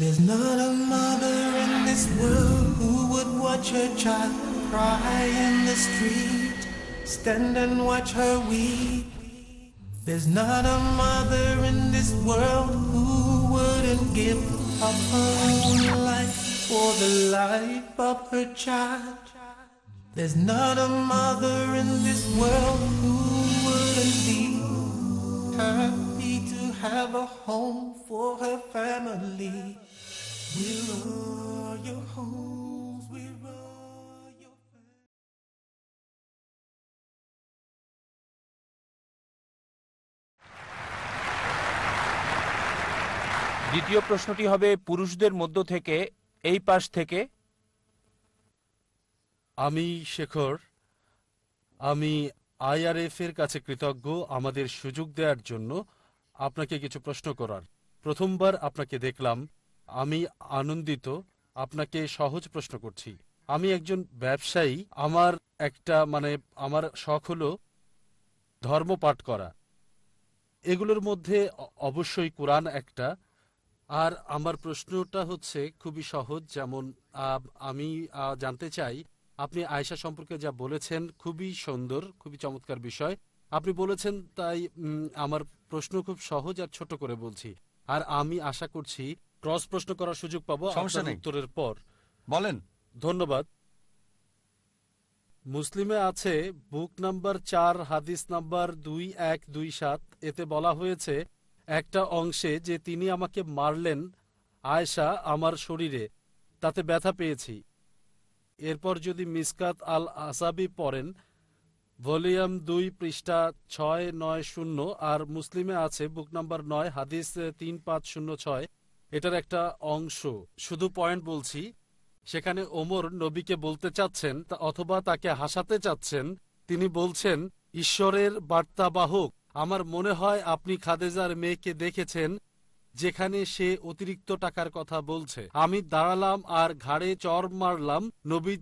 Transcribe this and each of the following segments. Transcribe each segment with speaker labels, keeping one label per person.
Speaker 1: There's not a mother in this world who would watch her child cry in the street, stand and watch her weep. There's not a mother in this world who wouldn't give up her own life for the life of her child. There's not a mother in this world who wouldn't be happy to have a home for her family.
Speaker 2: দ্বিতীয় প্রশ্নটি হবে, পুরুষদের মধ্য থেকে, এই পাশ থেকে?
Speaker 3: আমি, শেখর, আমি আইআরএফ এর কাছে কৃতজ্ঞ আমাদের সুযোগ দেওয়ার জন্য আপনাকে কিছু প্রশ্ন করার। প্রথমবার আপনাকে দেখলাম। আমি আনন্দিত, আপনাকে সহজ প্রশ্ন করছি। আমি একজন ব্যবসায়ী, আমার একটা মানে আমার শখ হলো ধর্ম পাঠ করা। এগুলোর মধ্যে অবশ্যই কোরআন একটা। আর আমার প্রশ্নটা হচ্ছে খুবই সহজ, যেমন আমি জানতে চাই, আপনি আয়সা সম্পর্কে যা বলেছেন খুবই সুন্দর, খুবই চমৎকার বিষয়। আপনি বলেছেন তাই আমার প্রশ্ন খুব সহজ আর ছোট করে বলছি। আর আমি আশা করছি ক্রস প্রশ্ন করার সুযোগ পাবো
Speaker 4: সমস্যা নেই।
Speaker 3: উত্তরের পর।
Speaker 4: বলেন।
Speaker 3: ধন্যবাদ। মুসলিমে আছে বুক নাম্বার চার হাদিস নাম্বার দুই এক দুই সাত। এতে বলা হয়েছে একটা অংশে যে তিনি আমাকে মারলেন আয়সা আমার শরীরে তাতে ব্যথা পেয়েছি। এরপর যদি মিসকাত আল আসাবি পড়েন ভলিউম দুই পৃষ্ঠা ছয় নয় শূন্য আর মুসলিমে আছে বুক নাম্বার নয় হাদিস তিন পাঁচ শূন্য ছয় এটার একটা অংশ। শুধু পয়েন্ট বলছি, সেখানে ওমর নবীকে বলতে চাচ্ছেন অথবা তাকে হাসাতে চাচ্ছেন, তিনি বলছেন, ঈশ্বরের বার্তাবাহক আমার মনে হয় আপনি খাদেজার মেয়েকে দেখেছেন, যেখানে সে অতিরিক্ত টাকার কথা বলছে। আমি দাঁড়ালাম আর ঘাড়ে চর মারলাম, নবী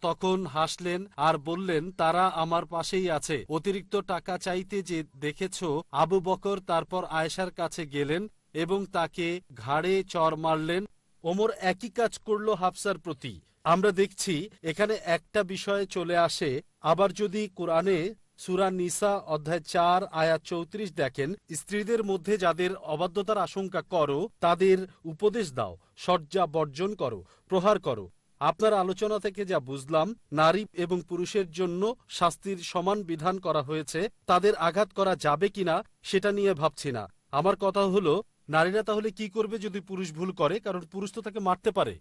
Speaker 3: তখন হাসলেন আর বললেন, তারা আমার পাশেই আছে। অতিরিক্ত টাকা চাইতে যে দেখেছ, আবু বকর তারপর আয়েশার কাছে গেলেন এবং তাকে ঘাড়ে চর মারলেন। ওমর একই কাজ করল হাফসার প্রতি। আমরা দেখছি, এখানে একটা বিষয় চলে আসে। আবার যদি কোরআনে সুরা নিসা অধ্যায় চার আয়া চৌত্রিশ দেখেন, স্ত্রীদের মধ্যে যাদের অবাধ্যতার আশঙ্কা করো, তাদের উপদেশ দাও সজ্জা বর্জন করো, প্রহার করো। আপনার আলোচনা থেকে যা বুঝলাম, নারী এবং পুরুষের জন্য শাস্তির সমান বিধান করা হয়েছে। তাদের আঘাত করা যাবে কিনা, সেটা নিয়ে ভাবছি না। আমার কথা হলো নারীরা তাহলে কি করবে যদি পুরুষ ভুল করে? কারণ পুরুষ তো তাকে মারতে পারে।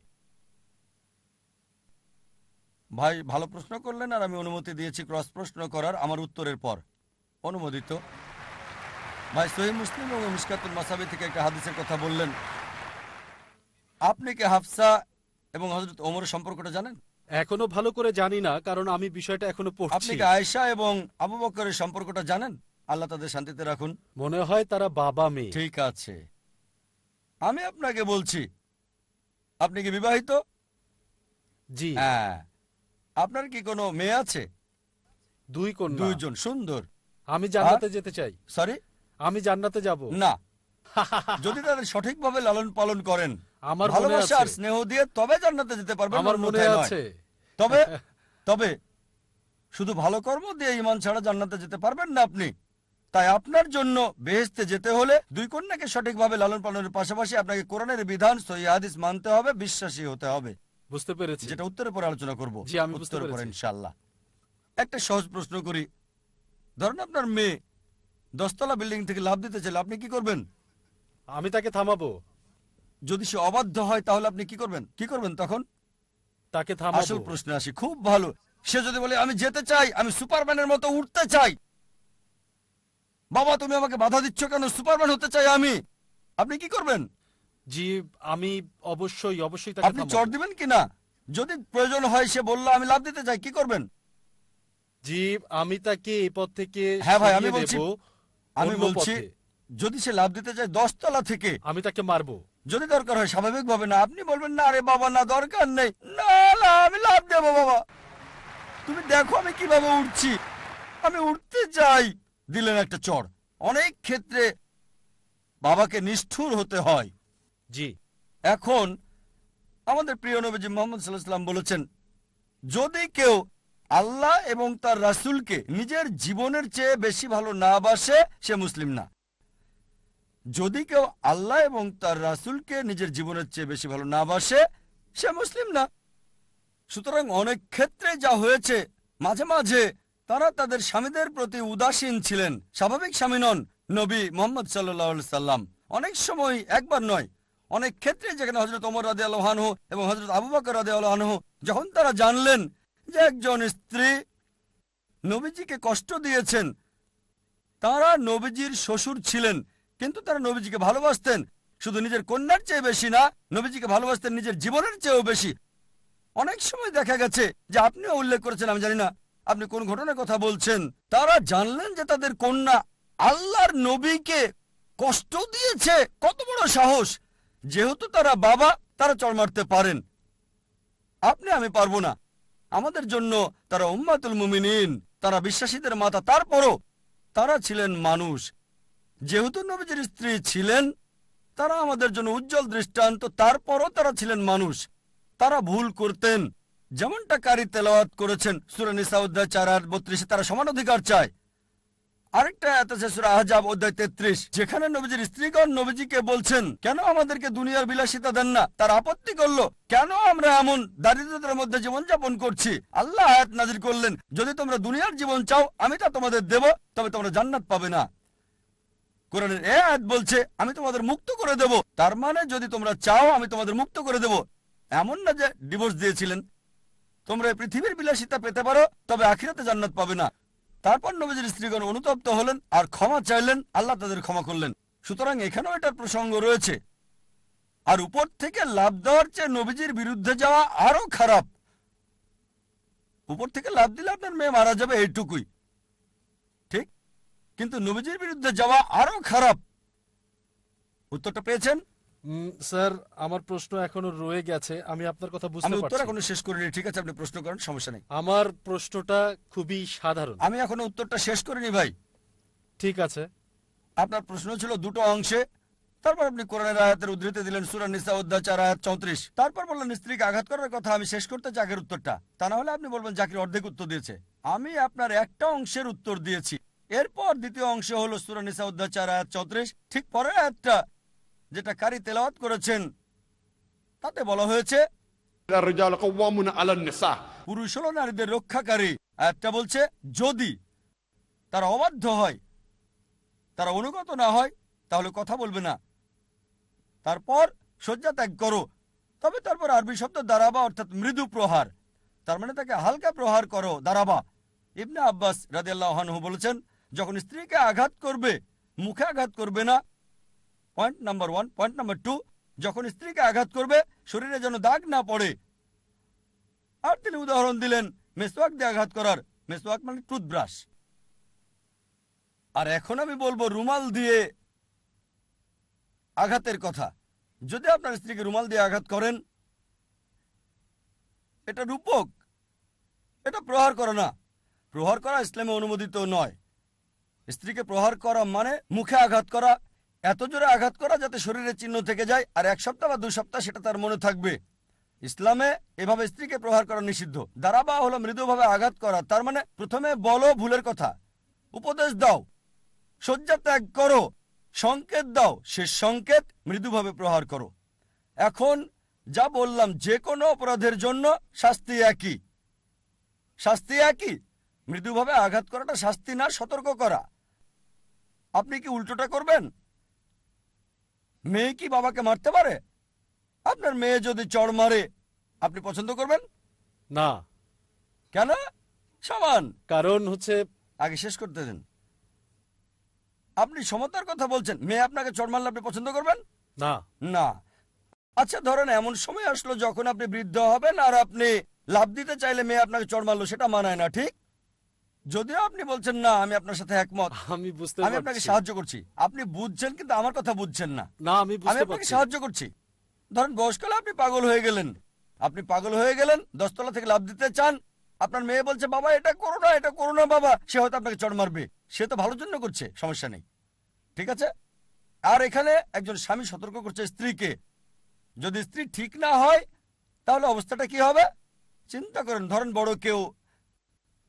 Speaker 4: ভাই ভালো প্রশ্ন করলেন আর আমি অনুমতি দিয়েছি ক্রস প্রশ্ন করার। আমার উত্তরের পর। অনুমোদিত। ভাই সহি মুসলিম এবং মিসকাতুল মাসাবি থেকে একটা হাদিসের কথা বললেন। আপনি কি হাফসা এবং হজরত ওমরের সম্পর্কটা জানেন?
Speaker 3: এখনও ভালো করে জানি না কারণ আমি বিষয়টা এখনও
Speaker 4: আপনি
Speaker 3: পড়ছি
Speaker 4: কি আয়েশা এবং আবু বকরের সম্পর্কটা জানেন? আল্লাহ তাদের শান্তিতে রাখুন।
Speaker 3: মনে হয় তারা বাবা মেয়ে।
Speaker 4: ঠিক আছে। আমি আপনাকে বলছি আপনি কি বিবাহিত?
Speaker 3: জি।
Speaker 4: হ্যাঁ। আপনার কি কোনো মেয়ে আছে?
Speaker 3: দুই কন্যা।
Speaker 4: দুইজন সুন্দর।
Speaker 3: আমি জান্নাতে যেতে চাই।
Speaker 4: সরি?
Speaker 3: আমি জান্নাতে যাব।
Speaker 4: না। যদি তাদের সঠিকভাবে লালন পালন করেন
Speaker 3: আমার
Speaker 4: ভালোবাসা আর স্নেহ দিয়ে তবে জান্নাতে যেতে পারবেন
Speaker 3: আমার মনে আছে।
Speaker 4: তবে তবে শুধু ভালো কর্ম দিয়ে ইমান ছাড়া জান্নাতে যেতে পারবেন না আপনি। তাই আপনার জন্য বেহেস্তে যেতে হলে দুই কন্যাকে সঠিকভাবে লালন পালনের পাশাপাশি আপনাকে কোরআনের বিধান সহি হাদিস মানতে হবে বিশ্বাসী হতে হবে।
Speaker 3: বুঝতে পেরেছি।
Speaker 4: যেটা উত্তরের পরে আলোচনা করব।
Speaker 3: জি, আমি বুঝতে
Speaker 4: উত্তরের পরে ইনশাল্লাহ একটা সহজ প্রশ্ন করি। ধরেন আপনার মেয়ে দশতলা বিল্ডিং থেকে লাভ দিতে চাইলে আপনি কি করবেন?
Speaker 3: আমি তাকে থামাবো।
Speaker 4: যদি সে অবাধ্য হয় তাহলে আপনি কি করবেন? কি করবেন তখন?
Speaker 3: তাকে
Speaker 4: আসল
Speaker 3: থামাবো
Speaker 4: প্রশ্নে আসি। খুব ভালো। সে যদি বলে আমি যেতে চাই আমি সুপারম্যানের মতো উঠতে চাই। বাবা তুমি আমাকে বাধা দিচ্ছ কেন? সুপারম্যান হতে চাই আমি। আপনি কি করবেন?
Speaker 3: জি আমি অবশ্যই অবশ্যই তাকে
Speaker 4: আপনি
Speaker 3: থামাবো।
Speaker 4: চড় দিবেন কিনা? যদি প্রয়োজন হয় সে বলল আমি লাভ দিতে চাই কি করবেন?
Speaker 3: জি আমি তাকে এই পথ থেকে
Speaker 4: হ্যাঁ ভাই, আমি
Speaker 3: সরিয়ে
Speaker 4: বলছি-
Speaker 3: দেব
Speaker 4: আমি
Speaker 3: অন্য
Speaker 4: বলছি
Speaker 3: পথে।
Speaker 4: যদি সে লাভ দিতে চায় দশতলা থেকে
Speaker 3: আমি তাকে মারবো।
Speaker 4: যদি দরকার হয় স্বাভাবিক ভাবে না। আপনি বলবেন না আরে বাবা না দরকার নেই। না না আমি লাভ দেবো বাবা। তুমি দেখো আমি কীভাবে উঠছি। আমি উঠতে চাই। দিলেন একটা চর। অনেক ক্ষেত্রে বাবাকে নিষ্ঠুর হতে হয়।
Speaker 3: জি।
Speaker 4: এখন আমাদের প্রিয় নবীজি মোহাম্মদ সাল্লাহ সাল্লাম বলেছেন যদি কেউ আল্লাহ এবং তার রাসূলকে নিজের জীবনের চেয়ে বেশি ভালো না বাসে সে মুসলিম না। যদি কেউ আল্লাহ এবং তার রাসূলকে নিজের জীবনের চেয়ে বেশি ভালো না বাসে সে মুসলিম না। সুতরাং অনেক ক্ষেত্রে যা হয়েছে মাঝে মাঝে তারা তাদের স্বামীদের প্রতি উদাসীন ছিলেন। স্বাভাবিক স্বামী নন নবী মোহাম্মদ সাল্লাহ সাল্লাম। অনেক সময় একবার নয়, অনেক ক্ষেত্রে যেখানে হজরত ওমর রাদে আলহানহ এবং হজরত আবু বকর রাদে আলহানহ যখন তারা জানলেন যে একজন স্ত্রী নবীজিকে কষ্ট দিয়েছেন, তারা নবীজির শ্বশুর ছিলেন, কিন্তু তারা নবীজিকে ভালোবাসতেন। শুধু নিজের কন্যার চেয়ে বেশি না, নবীজিকে ভালোবাসতেন নিজের জীবনের চেয়েও বেশি। অনেক সময় দেখা গেছে যে আপনিও উল্লেখ করেছেন, আমি জানি না আপনি কোন ঘটনার কথা বলছেন? তারা জানলেন যে তাদের কন্যা আল্লাহর নবীকে কষ্ট দিয়েছে। কত বড় সাহস। যেহেতু তারা বাবা, তারা চড় মারতে পারেন। আপনি, আমি পারব না। আমাদের জন্য তারা উম্মাতুল মুমিনিন, তারা বিশ্বাসীদের মাতা। তারপরও তারা ছিলেন মানুষ। যেহেতু নবীজির স্ত্রী ছিলেন, তারা আমাদের জন্য উজ্জ্বল দৃষ্টান্ত। তারপরও তারা ছিলেন মানুষ। তারা ভুল করতেন। যেমনটা কারি তেলাওয়াত করেছেন সুরা নিসা অধ্যায় চার আট বত্রিশে, তারা সমান অধিকার চায়। আরেকটা আছে সুরা আহজাব অধ্যায় তেত্রিশ, যেখানে নবীজির স্ত্রীগণ নবীজিকে বলছেন, কেন আমাদেরকে দুনিয়ার বিলাসিতা দেন না? তার আপত্তি করল, কেন আমরা এমন দারিদ্রতার মধ্যে জীবনযাপন করছি? আল্লাহ আয়াত নাজির করলেন, যদি তোমরা দুনিয়ার জীবন চাও, আমি তা তোমাদের দেব, তবে তোমরা জান্নাত পাবে না। কোরআনের এ আয়াত বলছে, আমি তোমাদের মুক্ত করে দেব, তার মানে যদি তোমরা চাও, আমি তোমাদের মুক্ত করে দেব। এমন না যে ডিভোর্স দিয়েছিলেন তোমরা পৃথিবীর বিলাসিতা পেতে পারো, তবে আখিরাতে জান্নাত পাবে না। তারপর নবীজির স্ত্রীগণ অনুতপ্ত হলেন আর ক্ষমা চাইলেন, আল্লাহ তাদের ক্ষমা করলেন। সুতরাং এখানেও এটার প্রসঙ্গ রয়েছে। আর উপর থেকে লাভ দেওয়ার চেয়ে নবীজির বিরুদ্ধে যাওয়া আরও খারাপ। উপর থেকে লাভ দিলে আপনার মেয়ে মারা যাবে এইটুকুই। ঠিক? কিন্তু নবীজির বিরুদ্ধে যাওয়া আরও খারাপ। উত্তরটা পেয়েছেন?
Speaker 3: স্যার আমার প্রশ্ন এখনও রয়ে গেছে আমি আপনার কথা
Speaker 4: আমি
Speaker 3: বুঝতে
Speaker 4: উত্তর
Speaker 3: পারছি।
Speaker 4: এখনও শেষ করিনি ঠিক আছে আপনি প্রশ্ন করেন সমস্যা নেই।
Speaker 3: আমার প্রশ্নটা খুবই সাধারণ।
Speaker 4: আমি এখনও উত্তরটা শেষ করিনি ভাই।
Speaker 3: ঠিক আছে।
Speaker 4: আপনার প্রশ্ন ছিল দুটো অংশে তারপর আপনি কোরআনের আয়াতের উদ্ধৃতি দিলেন সুরা নিসা অধ্যায় চার আয়াত চৌত্রিশ। তারপর বললেন স্ত্রীকে আঘাত করার কথা আমি শেষ করতে জাকের উত্তরটা। তা না হলে আপনি বলবেন জাকির অর্ধেক উত্তর দিয়েছে। আমি আপনার একটা অংশের উত্তর দিয়েছি। এরপর দ্বিতীয় অংশ হলো সুরা নিসা অধ্যায় চার আয়াত চৌত্রিশ। ঠিক পরের আয়াতটা যেটা কারি তেলাওয়াত করেছেন তাতে বলা হয়েছে পুরুষ হল নারীদের রক্ষাকারী একটা বলছে যদি তারা অবাধ্য হয় তারা অনুগত না হয় তাহলে কথা বলবে না। তারপর শয্যা ত্যাগ করো। তবে তারপর আরবি শব্দ দারাবা অর্থাৎ মৃদু প্রহার। তার মানে তাকে হালকা প্রহার করো দারাবা। ইবনা আব্বাস রাজিয়াল্লাহানহু বলেছেন যখন স্ত্রীকে আঘাত করবে মুখে আঘাত করবে না point number one point number two যখন স্ত্রীকে আঘাত করবে, শরীরে যেন দাগ না পড়ে। আর তিনি উদাহরণ দিলেন, মেসওয়াক দিয়ে আঘাত করার। মেসওয়াক মানে টুথব্রাশ। আর এখন আমি বলব, রুমাল দিয়ে আঘাতের কথা। যদি আপনার স্ত্রীকে রুমাল দিয়ে আঘাত করেন, এটা রূপক। এটা প্রহার করা না। প্রহার করা ইসলামে অনুমোদিত নয়। স্ত্রীকে প্রহার করা মানে মুখে আঘাত করা এত জোরে আঘাত করা যাতে শরীরের চিহ্ন থেকে যায়, আর এক সপ্তাহ বা দু সপ্তাহ সেটা তার মনে থাকবে। ইসলামে এভাবে স্ত্রীকে প্রহার করা নিষিদ্ধ। দারাবা হলো মৃদুভাবে আঘাত করা, তার মানে প্রথমে বলো ভুলের কথা। উপদেশ দাও, শয্যা ত্যাগ করো, সংকেত দাও, সে সংকেত মৃদুভাবে প্রহার করো। এখন যা বললাম, যে কোনো অপরাধের জন্য শাস্তি একই। শাস্তি একই, মৃদুভাবে আঘাত করাটা শাস্তি না, সতর্ক করা। আপনি কি উল্টোটা করবেন? মেয়ে কি বাবাকে মারতে পারে? আপনার মেয়ে যদি চড় মারে আপনি পছন্দ করবেন?
Speaker 3: না।
Speaker 4: কেন? সমান।
Speaker 3: কারণ হচ্ছে
Speaker 4: আগে শেষ করতে দেন। আপনি সমতার কথা বলছেন মেয়ে আপনাকে চড় মারলে আপনি পছন্দ করবেন?
Speaker 3: না।
Speaker 4: না। আচ্ছা ধরেন এমন সময় আসলো যখন আপনি বৃদ্ধ হবেন আর আপনি লাভ দিতে চাইলে মেয়ে আপনাকে চড় মারলো সেটা মানায় না ঠিক? যদিও আপনি বলছেন না আমি আপনার সাথে একমত।
Speaker 3: আমি বুঝতে
Speaker 4: আমি আপনাকে সাহায্য করছি। আপনি বুঝছেন কিন্তু আমার কথা বুঝছেন না।
Speaker 3: না আমি
Speaker 4: আমি
Speaker 3: বুঝতে
Speaker 4: আপনাকে
Speaker 3: পারছি।
Speaker 4: সাহায্য করছি। ধরেন বয়সকালে আপনি পাগল হয়ে গেলেন। আপনি পাগল হয়ে গেলেন দশতলা থেকে লাভ দিতে চান। আপনার মেয়ে বলছে বাবা এটা করো না এটা করো না বাবা। সে হয়তো আপনাকে চড় মারবে। সে তো ভালোর জন্য করছে সমস্যা নেই। ঠিক আছে? আর এখানে একজন স্বামী সতর্ক করছে স্ত্রীকে। যদি স্ত্রী ঠিক না হয় তাহলে অবস্থাটা কি হবে? চিন্তা করেন ধরেন বড় কেউ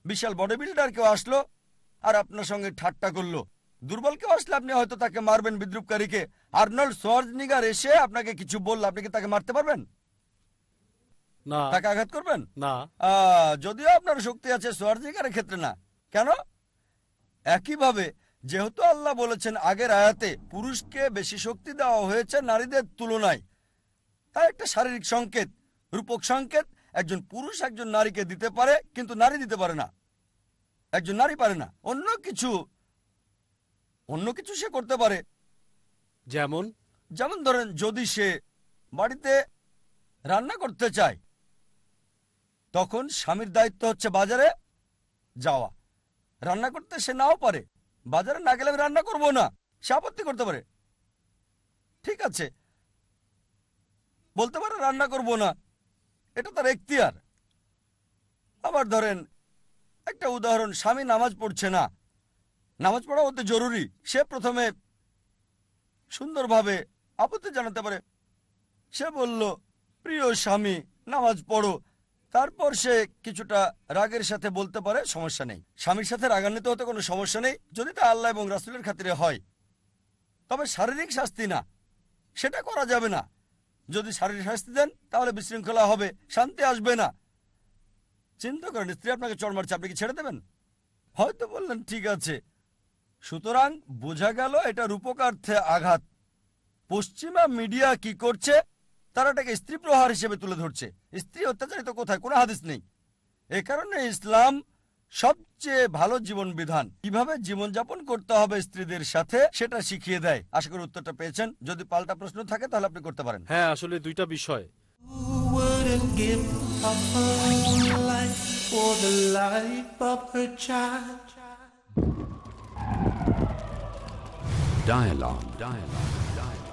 Speaker 4: বিশাল বডি বিল্ডার কেউ আসলো আর আপনার সঙ্গে ঠাট্টা করল। দুর্বল কেউ আসলে আপনি হয়তো তাকে মারবেন বিদ্রুপকারীকে। আর্নল্ড সোয়ার্জনিগার এসে আপনাকে কিছু বললে আপনি কি তাকে মারতে পারবেন?
Speaker 3: না।
Speaker 4: তাকে আঘাত করবেন?
Speaker 3: না।
Speaker 4: যদিও আপনার শক্তি আছে সোয়ার্জনিগারের ক্ষেত্রে না। কেন? একইভাবে যেহেতু আল্লাহ বলেছেন আগের আয়াতে পুরুষকে বেশি শক্তি দেওয়া হয়েছে নারীদের তুলনায়। তাই একটা শারীরিক সংকেত রূপক সংকেত একজন পুরুষ একজন নারীকে দিতে পারে কিন্তু নারী দিতে পারে না। একজন নারী পারে না। অন্য কিছু অন্য কিছু সে করতে পারে।
Speaker 3: যেমন?
Speaker 4: যেমন ধরেন যদি সে বাড়িতে রান্না করতে চায় তখন স্বামীর দায়িত্ব হচ্ছে বাজারে যাওয়া। রান্না করতে সে নাও পারে। বাজারে না গেলে আমি রান্না করব না। সে আপত্তি করতে পারে। ঠিক আছে। বলতে পারে রান্না করব না। এটা তার এখতিয়ার। আবার ধরেন, একটা উদাহরণ, স্বামী নামাজ পড়ছে না। নামাজ পড়া অতি জরুরি। সে প্রথমে সুন্দরভাবে আপত্তি জানাতে পারে। সে বলল, প্রিয় স্বামী, নামাজ পড়ো। তারপর সে কিছুটা রাগের সাথে বলতে পারে, সমস্যা নেই। স্বামীর সাথে রাগান্বিত হতে কোনো সমস্যা নেই, যদি তা আল্লাহ এবং রাসুলের খাতিরে হয়। তবে শারীরিক শাস্তি না। সেটা করা যাবে না। যদি শারীরিক শাস্তি দেন, তাহলে বিশৃঙ্খলা হবে, শান্তি আসবে না। চিন্তা করেন, স্ত্রী আপনাকে চড় মারছে, আপনি কি ছেড়ে দেবেন? হয়তো বললেন, ঠিক আছে। সুতরাং বোঝা গেল এটা রূপকার্থে আঘাত। পশ্চিমা মিডিয়া কি করছে? তারা এটাকে স্ত্রী প্রহার হিসেবে তুলে ধরছে। স্ত্রী অত্যাচারিত কোথায়? কোনো হাদিস নেই। এ কারণে ইসলাম সবচেয়ে ভালো জীবন বিধান কীভাবে জীবনযাপন করতে হবে স্ত্রীদের সাথে সেটা শিখিয়ে দেয় আশা করি উত্তরটা পেয়েছেন যদি পাল্টা প্রশ্ন থাকে তাহলে আপনি করতে পারেন
Speaker 3: হ্যাঁ আসলে দুইটা বিষয়?
Speaker 5: Dialogue. Dialogue.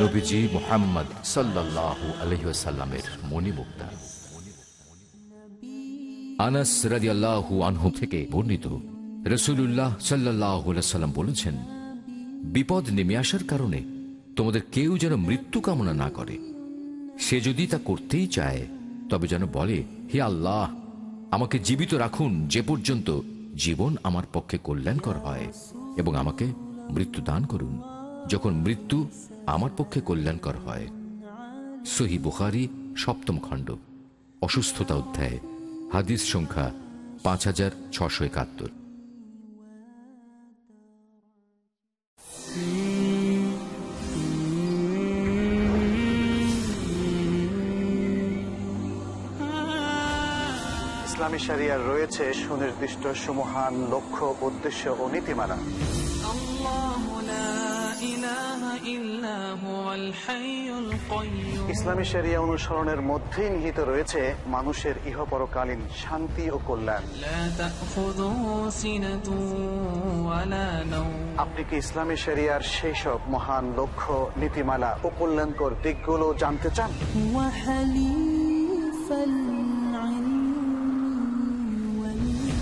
Speaker 6: নবীজি মোহাম্মদ সাল্লাল্লাহু আলহিসাল্লামের আনাস আনহু থেকে বর্ণিত রসুল্লাহ সাল্লাহ বলেছেন, বিপদ নেমে আসার কারণে তোমাদের কেউ যেন মৃত্যু কামনা না করে। সে যদি তা করতেই চায়, তবে যেন বলে, হে আল্লাহ, আমাকে জীবিত রাখুন যে পর্যন্ত জীবন আমার পক্ষে কল্যাণকর হয় এবং আমাকে মৃত্যু দান করুন। যখন মৃত্যু আমার পক্ষে কল্যাণকর হয়। সহি বুখারি সপ্তম খণ্ড অসুস্থতা অধ্যায় হাদিস সংখ্যা পাঁচ হাজার ছশো একাত্তর।
Speaker 7: ইসলামী শরিয়ার রয়েছে সুনির্দিষ্ট সুমহান লক্ষ্য উদ্দেশ্য ও নীতিমালা। ইসলামী শরিয়া অনুসরণের মধ্যে নিহিত রয়েছে মানুষের ইহপরকালীন শান্তি ও কল্যাণ। আপনি কি ইসলামী শরিয়ার সেই সব মহান লক্ষ্য নীতিমালা ও কল্যাণকর দিকগুলো জানতে চান?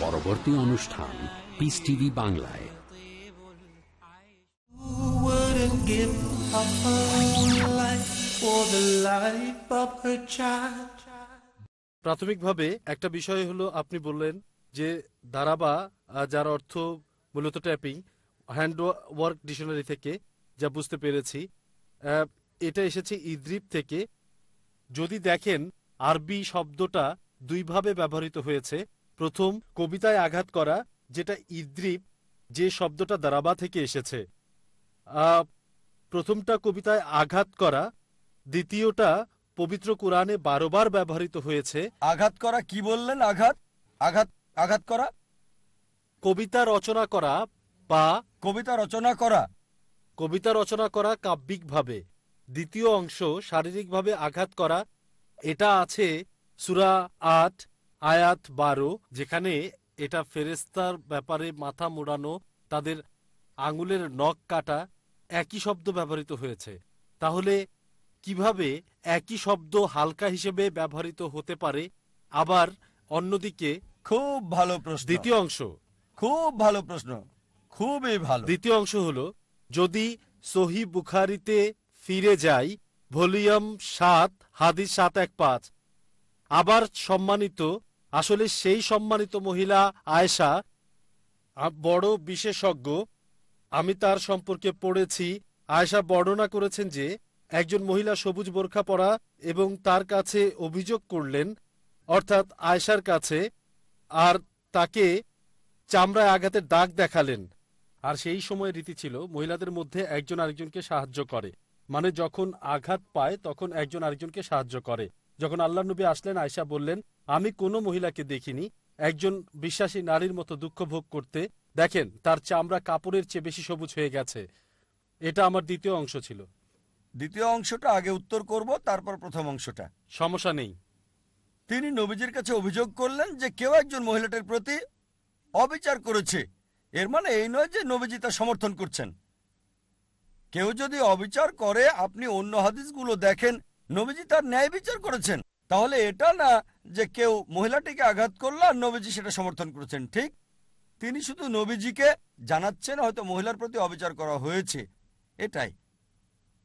Speaker 5: পরবর্তী অনুষ্ঠান পিস টিভি বাংলায়?
Speaker 3: প্রাথমিকভাবে একটা বিষয় হলো আপনি বললেন যে দারাবা যার অর্থ মূলত ট্যাপিং হ্যান্ড ওয়ার্ক ডিকশনারি থেকে যা বুঝতে পেরেছি এটা এসেছে ইদ্রিপ থেকে যদি দেখেন আরবি শব্দটা দুইভাবে ব্যবহৃত হয়েছে প্রথম কবিতায় আঘাত করা যেটা ইদ্রিব যে শব্দটা দারাবা থেকে এসেছে। প্রথমটা কবিতায় আঘাত করা দ্বিতীয়টা পবিত্র কোরআনে বারোবার ব্যবহৃত হয়েছে।
Speaker 4: আঘাত করা কি বললেন? আঘাত? আঘাত আঘাত করা?
Speaker 3: কবিতা রচনা করা বা
Speaker 4: কবিতা রচনা করা।
Speaker 3: কবিতা রচনা করা কাব্যিকভাবে। দ্বিতীয় অংশ শারীরিকভাবে আঘাত করা এটা আছে সুরা আট আয়াত বারো যেখানে এটা ফেরেস্তার ব্যাপারে মাথা মোড়ানো তাদের আঙুলের নখ কাটা একই শব্দ ব্যবহৃত হয়েছে। তাহলে কীভাবে একই শব্দ হালকা হিসেবে ব্যবহৃত হতে পারে? আবার অন্যদিকে
Speaker 4: খুব ভালো প্রশ্ন।
Speaker 3: দ্বিতীয় অংশ।
Speaker 4: খুব ভালো প্রশ্ন। খুবই ভালো।
Speaker 3: দ্বিতীয় অংশ হলো যদি সহি বুখারিতে ফিরে যাই ভলিউম সাত হাদিস সাত এক পাঁচ আবার সম্মানিত আসলে সেই সম্মানিত মহিলা আয়েশা বড় বিশেষজ্ঞ। আমি তার সম্পর্কে পড়েছি। আয়েশা বর্ণনা করেছেন যে, একজন মহিলা সবুজ বোরখা পরা এবং তার কাছে অভিযোগ করলেন, অর্থাৎ আয়েশার কাছে, আর তাকে চামড়ায় আঘাতের দাগ দেখালেন। আর সেই সময় রীতি ছিল, মহিলাদের মধ্যে একজন আরেকজনকে সাহায্য করে। মানে যখন আঘাত পায়, তখন একজন আরেকজনকে সাহায্য করে। যখন আল্লাহ নবী আসলেন আয়সা বললেন আমি কোনো মহিলাকে দেখিনি। একজন বিশ্বাসী নারীর মতো দুঃখ ভোগ করতে। দেখেন তার চামড়া কাপড়ের চেয়ে বেশি সবুজ হয়ে গেছে। এটা আমার দ্বিতীয় অংশ ছিল।
Speaker 4: দ্বিতীয় অংশটা আগে উত্তর করব তারপর প্রথম অংশটা।
Speaker 3: সমস্যা নেই।
Speaker 4: তিনি নবীজির কাছে অভিযোগ করলেন যে কেউ একজন মহিলাটার প্রতি অবিচার করেছে। এর মানে এই নয় যে নবীজি তা সমর্থন করছেন। কেউ যদি অবিচার করে আপনি অন্য হাদিসগুলো দেখেন নবীজি তার ন্যায় বিচার করেছেন। তাহলে এটা না যে কেউ মহিলাটিকে আঘাত করল আর নবীজি সেটা সমর্থন করেছেন, ঠিক? তিনি শুধু নবীজিকে জানাচ্ছেন, হয়তো মহিলার প্রতি অবিচার করা হয়েছে, এটাই।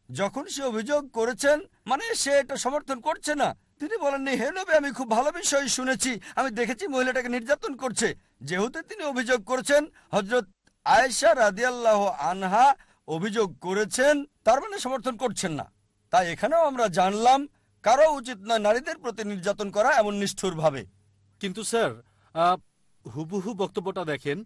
Speaker 4: যখন সে অভিযোগ করেছেন মানে সে এটা সমর্থন করছে না। তিনি বলেননি, হে নবী, আমি খুব ভালো বিষয় শুনেছি, আমি দেখেছি মহিলাটাকে নির্যাতন করছে। যেহেতু তিনি অভিযোগ করেছেন হজরত আয়েশা রাদিয়াল্লাহ আনহা অভিযোগ করেছেন, তার মানে সমর্থন করছেন না। তাই এখানেও আমরা জানলাম কারও উচিত নয় নারীদের প্রতি নির্যাতন করা এমন নিষ্ঠুরভাবে।
Speaker 3: কিন্তু স্যার হুবহু বক্তব্যটা দেখেন।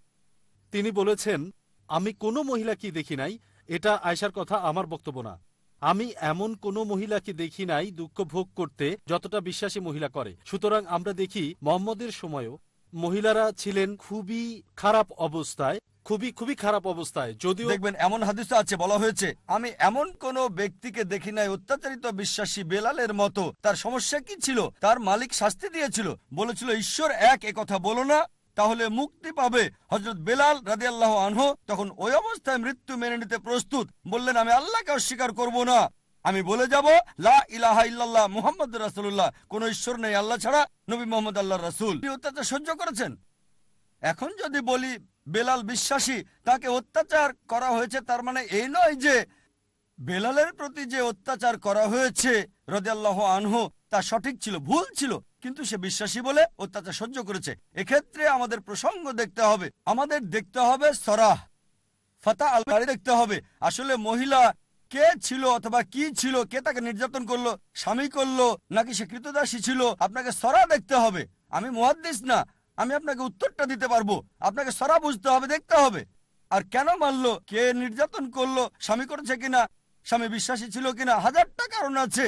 Speaker 3: তিনি বলেছেন, আমি কোনো মহিলাকে দেখি নাই? এটা আয়সার কথা, আমার বক্তব্য না। আমি এমন কোনো মহিলাকে দেখি নাই দুঃখ ভোগ করতে যতটা বিশ্বাসী মহিলা করে। সুতরাং আমরা দেখি, মোহাম্মদের সময়ও মহিলারা ছিলেন খুবই খারাপ অবস্থায়। খুবই খুবই খারাপ অবস্থায়। যদিও
Speaker 4: দেখবেন, এমন হাদিস আছে, বলা হয়েছে, আমি এমন কোন ব্যক্তিকে দেখি নাই, অত্যাচারিত বিশ্বাসী বেলালের মতো। তার সমস্যা কি ছিল? তার মালিক শাস্তি দিয়েছিল। বলেছিল, ঈশ্বর এক, এ কথা বলো না, তাহলে মুক্তি পাবে। হজরত বেলাল রাজি আল্লাহ আনহ তখন ওই অবস্থায় মৃত্যু মেনে নিতে প্রস্তুত। বললেন, আমি আল্লাহকে অস্বীকার করব না। আমি বলে যাব, লা ইলাহা ইল্লাল্লাহ মুহাম্মদ রাসূলুল্লাহ। কোন ঈশ্বর নেই আল্লাহ ছাড়া নবী মোহাম্মদ আল্লাহ রাসূল। তিনি অত্যাচার সহ্য করেছেন। এখন যদি বলি বেলাল বিশ্বাসী, তাকে অত্যাচার করা হয়েছে, তার মানে এই নয় যে বেলালের প্রতি যে অত্যাচার করা হয়েছে রদিয়াল্লাহ আনহু, তা সঠিক ছিল, ভুল ছিল, কিন্তু সে বিশ্বাসী বলে অত্যাচার সহ্য করেছে। এক্ষেত্রে আমাদের প্রসঙ্গ দেখতে হবে, আমাদের দেখতে হবে সরাহ, ফাতা আল দেখতে হবে, আসলে মহিলা কে ছিল অথবা কি ছিল, কে তাকে নির্যাতন করল, স্বামী করল, নাকি সে কৃতদাসী ছিল, আপনাকে সরা দেখতে হবে। আমি মহাদ্দিস না আমি আপনাকে উত্তরটা দিতে পারব। আপনাকে সরা বুঝতে হবে দেখতে হবে। আর কেন মারলো? কে নির্যাতন করল? স্বামী করেছে কিনা? স্বামী বিশ্বাসী ছিল কিনা? হাজারটা কারণ আছে।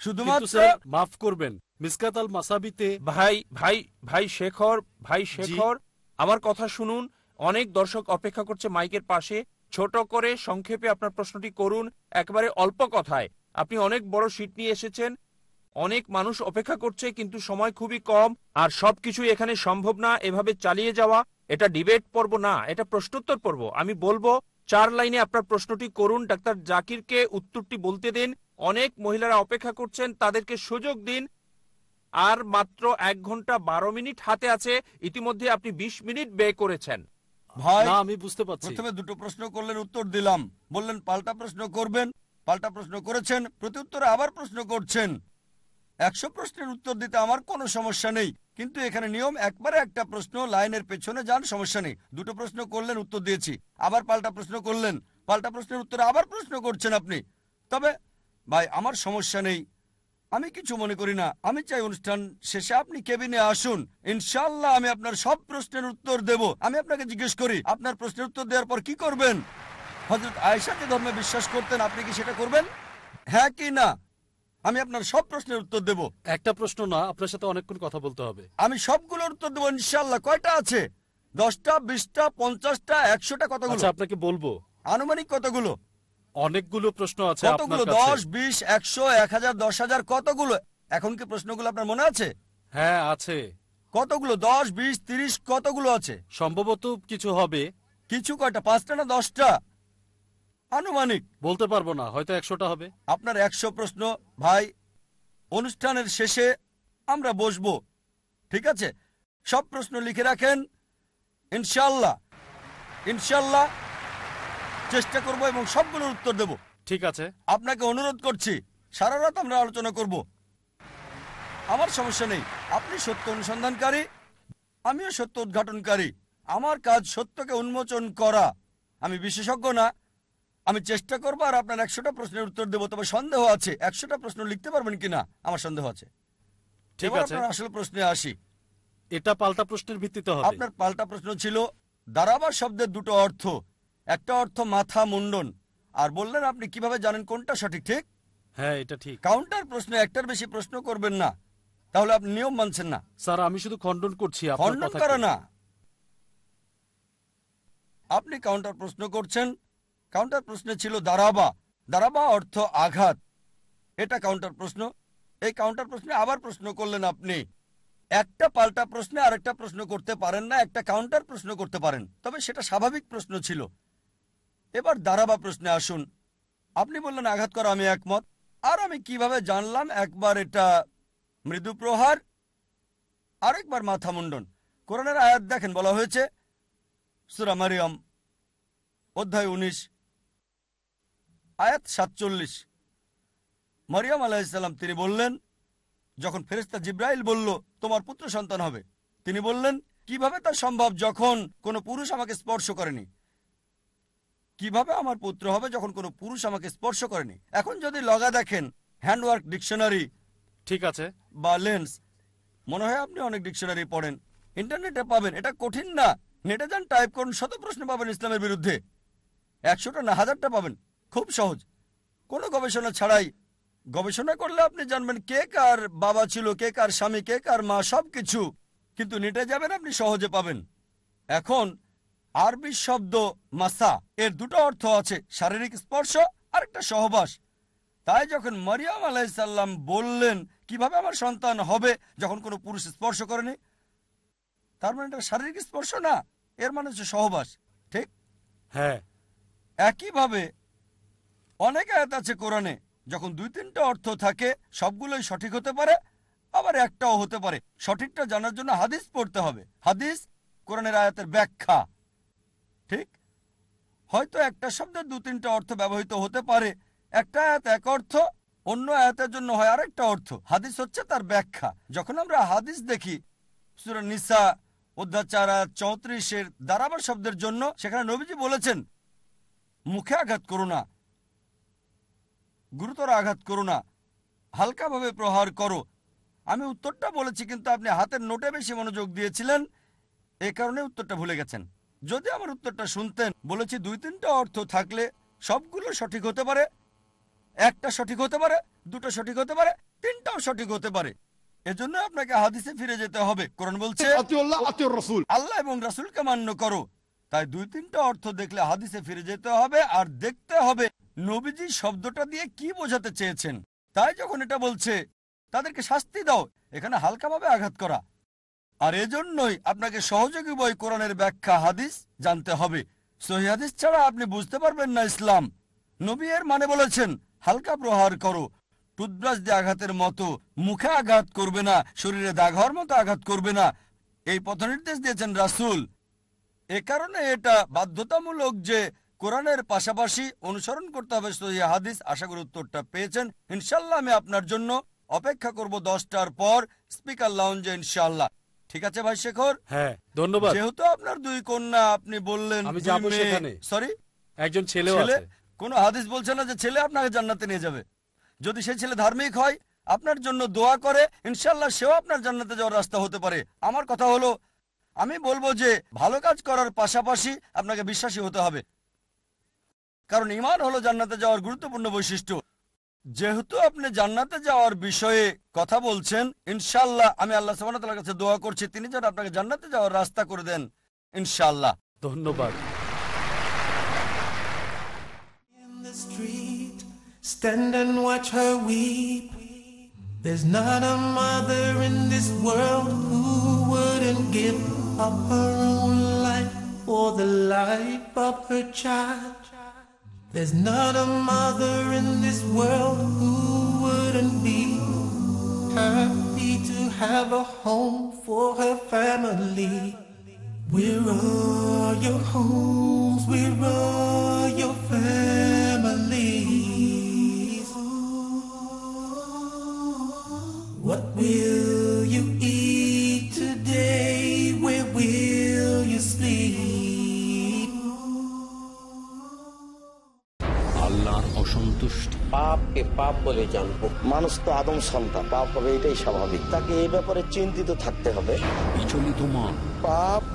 Speaker 4: শুধুমাত্র
Speaker 3: স্যার মাফ করবেন। মিসকাত আল মাসাবিতে
Speaker 2: ভাই ভাই ভাই শেখর ভাই শেখর আমার কথা শুনুন। অনেক দর্শক অপেক্ষা করছে মাইকের পাশে। ছোট করে সংক্ষেপে আপনার প্রশ্নটি করুন একবারে অল্প কথায়। আপনি অনেক বড় সিট নিয়ে এসেছেন। অনেক মানুষ অপেক্ষা করছে কিন্তু সময় খুবই কম আর সবকিছুই এখানে সম্ভব না এভাবে চালিয়ে যাওয়া এটা ডিবেট পর্ব না এটা প্রশ্নোত্তর পর্ব। আমি বলব চার লাইনে আপনার প্রশ্নটি করুন ডাক্তার জাকিরকে উত্তরটি বলতে দিন। অনেক মহিলারা অপেক্ষা করছেন তাদেরকে সুযোগ দিন। আর মাত্র এক ঘণ্টা বারো মিনিট হাতে আছে ইতিমধ্যে আপনি বিশ মিনিট ব্যয় করেছেন।
Speaker 4: ভাই
Speaker 3: না আমি বুঝতে পারছি।
Speaker 4: প্রথমে দুটো প্রশ্ন করলেন উত্তর দিলাম। বললেন পাল্টা প্রশ্ন করবেন পাল্টা প্রশ্ন করেছেন প্রতি উত্তরে আবার প্রশ্ন করছেন। একশো প্রশ্নের উত্তর দিতে আমার কোনো সমস্যা নেই। কিন্তু এখানে নিয়ম, একবারে একটা প্রশ্ন, লাইনের পেছনে যান, সমস্যা নেই। দুটো প্রশ্ন করলেন, উত্তর দিয়েছি। আবার পাল্টা প্রশ্ন করলেন। পাল্টা প্রশ্নের উত্তরে আবার প্রশ্ন করছেন আপনি। তবে, ভাই, আমার সমস্যা নেই। আমি কিছু মনে করি না। আমি চাই অনুষ্ঠান শেষে আপনি কেবিনে আসুন। ইনশাল্লাহ আমি আপনার সব প্রশ্নের উত্তর দেব। আমি আপনাকে জিজ্ঞেস করি, আপনার প্রশ্নের উত্তর দেওয়ার পর কি করবেন? হজরত আয়েশা যে ধর্মে বিশ্বাস করতেন, আপনি কি সেটা করবেন? হ্যাঁ কি না? আমি আপনার সব প্রশ্নের উত্তর দেব।
Speaker 3: একটা প্রশ্ন না আপনার সাথে অনেকক্ষণ কথা বলতে হবে।
Speaker 4: আমি সবগুলোর উত্তর দেবো ইনশাল্লাহ কয়টা আছে? দশটা বিশটা পঞ্চাশটা একশোটা কতগুলো?
Speaker 3: আচ্ছা আপনাকে বলব।
Speaker 4: আনুমানিক কতগুলো?
Speaker 3: অনেকগুলো প্রশ্ন আছে
Speaker 4: কতগুলো?
Speaker 3: আপনার
Speaker 4: দশ
Speaker 3: কাছে
Speaker 4: বিশ একশো এক হাজার দশ হাজার কতগুলো? এখন কি প্রশ্নগুলো আপনার মনে আছে?
Speaker 3: হ্যাঁ আছে।
Speaker 4: কতগুলো? দশ বিশ তিরিশ কতগুলো আছে?
Speaker 3: সম্ভবত কিছু হবে।
Speaker 4: কিছু কয়টা? পাঁচটা না দশটা? আনুমানিক
Speaker 3: বলতে পারব না হয়তো একশোটা হবে।
Speaker 4: আপনার একশো প্রশ্ন ভাই অনুষ্ঠানের শেষে আমরা বসবো ঠিক আছে? সব প্রশ্ন লিখে রাখেন ইনশাল্লাহ ইনশাল্লাহ চেষ্টা করব এবং সবগুলোর উত্তর দেব।
Speaker 3: ঠিক আছে।
Speaker 4: আপনাকে অনুরোধ করছি সারা রাত আমরা আলোচনা করব। আমার সমস্যা নেই আপনি সত্য অনুসন্ধানকারী আমিও সত্য উদ্ঘাটনকারী। আমার কাজ সত্যকে উন্মোচন করা। আমি বিশেষজ্ঞ না আমি চেষ্টা করব আর আপনার একশোটা প্রশ্নের উত্তর দেবো তবে সন্দেহ আছে। একশোটা প্রশ্ন লিখতে পারবেন কিনা? আমার সন্দেহ আছে।
Speaker 3: ঠিক আছে।
Speaker 4: আপনার আসল প্রশ্নে আসি।
Speaker 3: এটা পাল্টা প্রশ্নের ভিত্তিতে হবে।
Speaker 4: আপনার পাল্টা প্রশ্ন ছিল দারাবার শব্দের দুটো অর্থ। একটা অর্থ মাথা মুন্ডন। আর বললেন আপনি কীভাবে জানেন কোনটা সঠিক ঠিক?
Speaker 3: হ্যাঁ এটা ঠিক।
Speaker 4: কাউন্টার প্রশ্নে একটার বেশি প্রশ্ন করবেন না। তাহলে আপনি নিয়ম মানছেন না।
Speaker 3: স্যার আমি শুধু খণ্ডন করছি
Speaker 4: খণ্ডন করে না। আপনি কাউন্টার প্রশ্ন করছেন কাউন্টার প্রশ্নে ছিল দারাবা দারাবা অর্থ আঘাত। এটা কাউন্টার প্রশ্ন। এই কাউন্টার প্রশ্নে আবার প্রশ্ন করলেন আপনি। একটা পাল্টা প্রশ্নে আরেকটা প্রশ্ন করতে পারেন না, একটা কাউন্টার প্রশ্ন করতে পারেন। তবে সেটা স্বাভাবিক প্রশ্ন ছিল। এবার দারাবা প্রশ্নে আসুন। আপনি বললেন আঘাত করা, আমি একমত। আর আমি কীভাবে জানলাম? একবার এটা মৃদু প্রহার, আরেকবার মাথা মুন্ডন। কোরআনের আয়াত দেখেন, বলা হয়েছে, সুরা মারিয়াম, অধ্যায় উনিশ আয়াত সাতচল্লিশ। মারিয়াম আলাইসাল্লাম তিনি বললেন যখন ফেরেস্তা জিব্রাইল বলল তোমার পুত্র সন্তান হবে? তিনি বললেন কীভাবে তা সম্ভব যখন কোনো পুরুষ আমাকে স্পর্শ করেনি? কীভাবে আমার পুত্র হবে যখন কোনো পুরুষ আমাকে স্পর্শ করেনি? এখন যদি লগা দেখেন হ্যান্ডওয়ার্ক ডিকশনারি
Speaker 3: ঠিক আছে।
Speaker 4: বা লেন্স মনে হয় আপনি অনেক ডিকশনারি পড়েন। ইন্টারনেটে পাবেন এটা কঠিন না। নেটে যান টাইপ করুন শত প্রশ্ন পাবেন ইসলামের বিরুদ্ধে। একশোটা না হাজারটা পাবেন। খুব সহজ। কোনো গবেষণা ছাড়াই গবেষণা করলে আপনি জানবেন কে কার বাবা ছিল কে কার স্বামী কে কার মা সব কিছু কিন্তু নেটে যাবেন আপনি সহজে পাবেন। এখন আরবি শব্দ মাসা এর দুটো অর্থ আছে শারীরিক স্পর্শ আর একটা সহবাস। তাই যখন মারিয়াম আলাইসাল্লাম বললেন কীভাবে আমার সন্তান হবে? যখন কোনো পুরুষ স্পর্শ করেনি। তার মানে এটা শারীরিক স্পর্শ না এর মানে হচ্ছে সহবাস। ঠিক?
Speaker 3: হ্যাঁ।
Speaker 4: একইভাবে অনেক আয়াত আছে কোরআনে, যখন দুই তিনটা অর্থ থাকে, সবগুলোই সঠিক হতে পারে, আবার একটাও হতে পারে। সঠিকটা জানার জন্য হাদিস পড়তে হবে। হাদিস কোরআনের আয়াতের ব্যাখ্যা। ঠিক? হয়তো একটা শব্দের দু তিনটা অর্থ ব্যবহৃত হতে পারে। একটা আয়াত এক অর্থ, অন্য আয়াতের জন্য হয় আরেকটা অর্থ। হাদিস হচ্ছে তার ব্যাখ্যা। যখন আমরা হাদিস দেখি নিসা অধ্যাচার চৌত্রিশের দারাবার শব্দের জন্য, সেখানে নবীজি বলেছেন, মুখে আঘাত করো না। গুরুতর আঘাত করো না। হালকাভাবে প্রহার করো। আমি উত্তরটা বলেছি কিন্তু আপনি হাতের নোটে বেশি মনোযোগ দিয়েছিলেন। এ কারণে উত্তরটা ভুলে গেছেন। যদি আমার উত্তরটা শুনতেন বলেছি দুই তিনটা অর্থ থাকলে সবগুলো সঠিক হতে পারে। একটা সঠিক হতে পারে দুটো সঠিক হতে পারে তিনটাও সঠিক হতে পারে। এজন্য আপনাকে হাদিসে ফিরে যেতে হবে। কোরআন বলছে আল্লাহ এবং রাসূলকে মান্য করো। তাই দুই তিনটা অর্থ দেখলে হাদিসে ফিরে যেতে হবে আর দেখতে হবে। নবীজি শব্দটা দিয়ে কি বোঝাতে চেয়েছেন? তাই যখন এটা বলছে, তাদেরকে শাস্তি দাও, এখানে হালকাভাবে আঘাত করা। আর এজন্যই আপনাকে সহযোগী বই কোরআনের ব্যাখ্যা হাদিস জানতে হবে। সহি হাদিস ছাড়া আপনি বুঝতে পারবেন না ইসলাম। নবী এর মানে বলেছেন, হালকা প্রহার করো। টুথব্রাশ দিয়ে আঘাতের মতো মুখে আঘাত করবে না, শরীরে হওয়ার মতো আঘাত করবে না। এই পথ নির্দেশ দিয়েছেন রাসুল। এ কারণে এটা বাধ্যতামূলক যে কোরআনের পাশাপাশি অনুসরণ করতে হবে সহি হাদিস। আশা করি উত্তরটা পেয়েছেন। ইনশাল্লাহ আমি আপনার জন্য অপেক্ষা করব দশটার পর স্পিকার লাউঞ্জে ইনশাল্লাহ ঠিক আছে ভাই শেখর?
Speaker 3: হ্যাঁ ধন্যবাদ।
Speaker 4: যেহেতু আপনার দুই কন্যা আপনি বললেন। সরি
Speaker 3: একজন
Speaker 4: ছেলে? কোন হাদিস বলছে না যে ছেলে আপনাকে জান্নাতে নিয়ে যাবে। যদি সেই ছেলে ধার্মিক হয় আপনার জন্য দোয়া করে ইনশাল্লাহ সেও আপনার জান্নাতে যাওয়ার রাস্তা হতে পারে। আমার কথা হলো আমি বলব যে ভালো কাজ করার পাশাপাশি আপনাকে বিশ্বাসী হতে হবে। কারণ ইমান হলো জান্নাতে যাওয়ার গুরুত্বপূর্ণ বৈশিষ্ট্য যেহেতু আপনি জান্নাতে যাওয়ার বিষয়ে কথা বলছেন ইনশাল্লাহ আমি আল্লাহ সাবানার কাছে দোয়া করছি তিনি যেন আপনাকে জান্নাতে যাওয়ার রাস্তা করে দেন ইনশাল্লাহ
Speaker 3: ধন্যবাদ
Speaker 1: stand and watch her weep. There's not a mother in this world who wouldn't give up her own life for the life of her child. There's not a mother in this world who wouldn't be happy to have a home for her family. We're all your homes? we're all your families? What will
Speaker 5: অসন্তুষ্টি
Speaker 8: পাপকে পাপ বলে জানব। মানুষ তো আদম সন্তান পাপ হবে এটাই স্বাভাবিক। তাকে এই ব্যাপারে চিন্তিত থাকতে হবে।
Speaker 5: বিচলিত মন।
Speaker 9: পাপ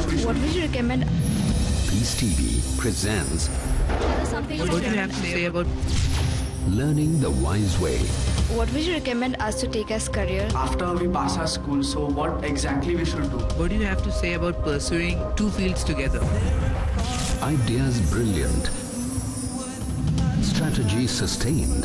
Speaker 10: What would you recommend?
Speaker 5: Peace TV
Speaker 10: presents.
Speaker 11: What do you have to say about
Speaker 5: learning the wise way?
Speaker 10: What would you recommend us to take as career?
Speaker 12: After we pass our school, so what exactly we should do?
Speaker 11: What do you have to say about pursuing two fields together?
Speaker 5: Ideas brilliant. Strategy sustained.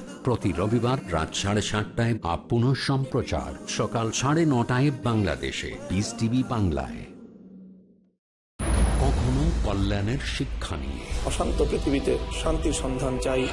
Speaker 5: প্রতি রবিবার রাত সাড়ে সাতটায় বা পুনঃ সম্প্রচার সকাল সাড়ে নটায় বাংলাদেশে। পিস টিভি বাংলায়। কখনো কল্যাণের শিক্ষা নিয়ে।
Speaker 8: অশান্ত পৃথিবীতে শান্তির সন্ধান চাই